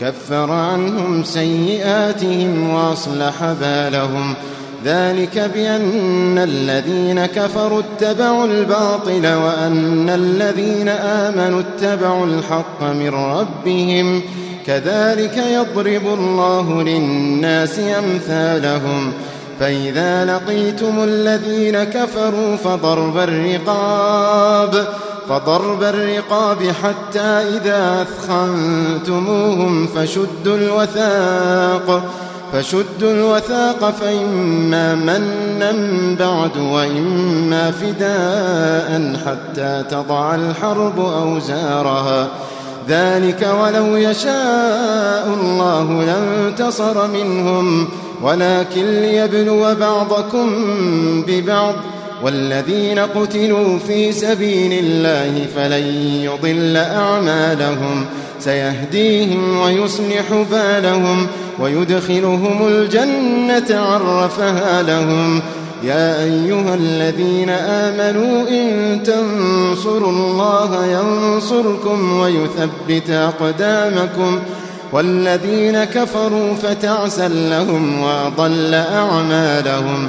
كفر عنهم سيئاتهم وأصلح بالهم. ذلك بأن الذين كفروا اتبعوا الباطل وأن الذين آمنوا اتبعوا الحق من ربهم. كذلك يضرب الله للناس أمثالهم. فإذا لقيتم الذين كفروا فضرب الرقاب. فضرب الرقاب حتى إذا أثخنتموهم فشدوا الوثاق فشدوا الوثاق فإما منا بعد وإما فداء حتى تضع الحرب أوزارها. ذلك ولو يشاء الله لانتصر منهم ولكن ليبلو بعضكم ببعض. والذين قتلوا في سبيل الله فلن يضل أعمالهم. سيهديهم ويصلح بالهم ويدخلهم الجنة عرفها لهم. يا أيها الذين آمنوا إن تنصروا الله ينصركم ويثبت أقدامكم. والذين كفروا فتعسا لهم وأضل أعمالهم.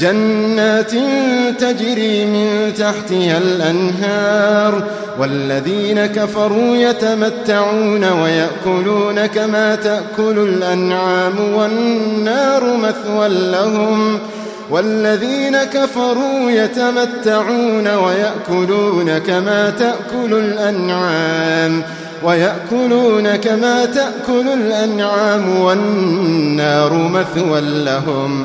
جنات تجري من تحتها الأنهار والذين كفروا يتمتعون ويأكلون كما تأكل الأنعام والنار مثوى لهم والذين كفروا يتمتعون ويأكلون كما تأكل الأنعام ويأكلون كما تأكل الأنعام والنار مثوى لهم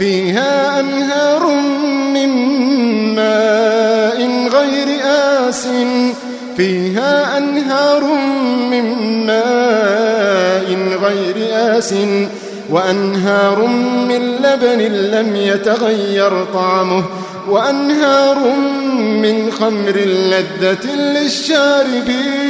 فيها أنهار من ماء غير آس فيها أنهار من ماء غير آس وأنهار من لبن لم يتغير طعمه. وأنهار من خمر لذة للشاربين.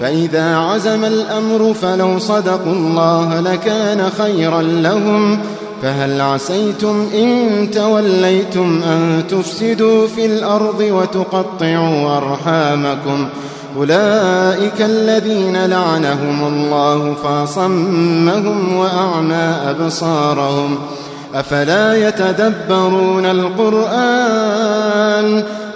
فإذا عزم الأمر فلو صدقوا الله لكان خيرا لهم فهل عسيتم إن توليتم أن تفسدوا في الأرض وتقطعوا أرحامكم أولئك الذين لعنهم الله فاصمهم وأعمى أبصارهم أفلا يتدبرون القرآن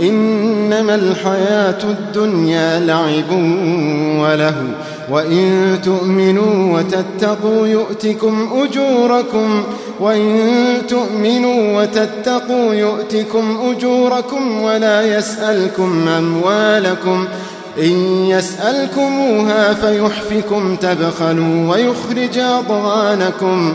إنما الحياة الدنيا لعب وله وإن تؤمنوا وتتقوا يؤتكم أجوركم وإن تؤمنوا وتتقوا يؤتكم أجوركم ولا يسألكم أموالكم إن يسألكموها فيحفكم تبخلوا ويخرج أضغانكم.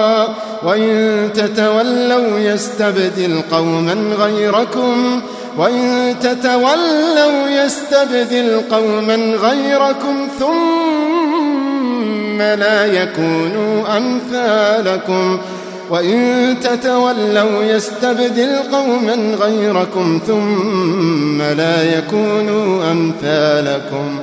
وإن تتولوا يستبدل قوما غيركم وإن تتولوا يستبدل قوما غيركم ثم لا يكونوا أمثالكم وإن تتولوا يستبدل قوما غيركم ثم لا يكونوا أمثالكم